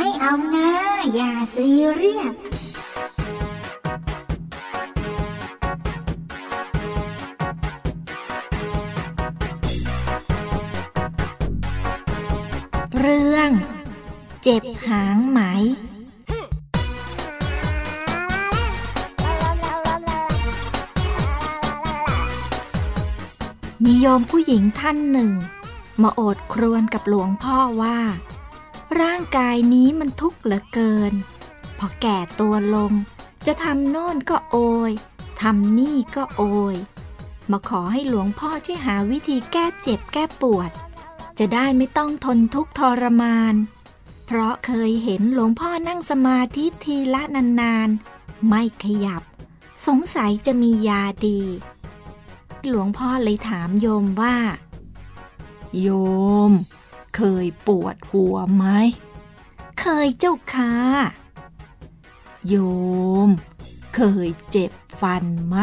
ไม่เอานะ อย่าซีเรียสเรื่อง เจ็บหางไหมมีโยมผู้หญิงท่านหนึ่ง มาโอดครวญกับหลวงพ่อว่า ร่างกายนี้มันทุกข์เหลือเกิน พอแก่ตัวลง จะทำโน่นก็โอยทำนี่ก็โอย มาขอให้หลวงพ่อช่วยหาวิธีแก้เจ็บแก้ปวด จะได้ไม่ต้องทนทุกข์ทรมาน เพราะเคยเห็นหลวงพ่อนั่งสมาธิทีละนานๆ ไม่ขยับ สงสัยจะมียาดี หลวงพ่อเลยถามโยมว่า โยม เคยปวดหัวไหม เคยเจ้าค่ะ โยม เคยเจ็บฟันไหม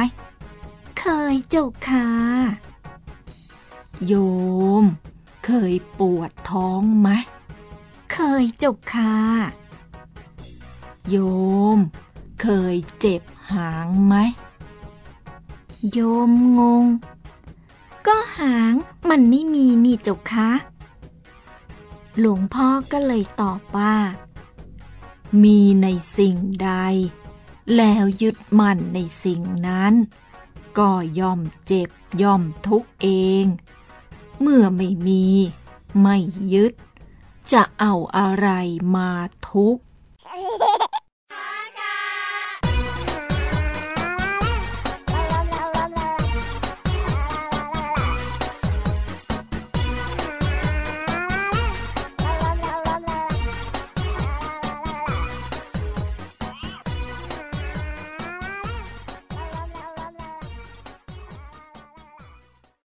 เคยเจ้าค่ะโยม เคยปวดท้องไหม เคยเจ้าค่ะ โยม เคยเจ็บหางไหม โยมงง ก็หางมันไม่มีนี่เจ้าคะ หลวงพ่อก็เลยตอบว่า มีในสิ่งใด แล้วยึดมั่นในสิ่งนั้น ก็ย่อมเจ็บย่อมทุกเอง เมื่อไม่มี ไม่ยึด จะเอาอะไรมาทุกข์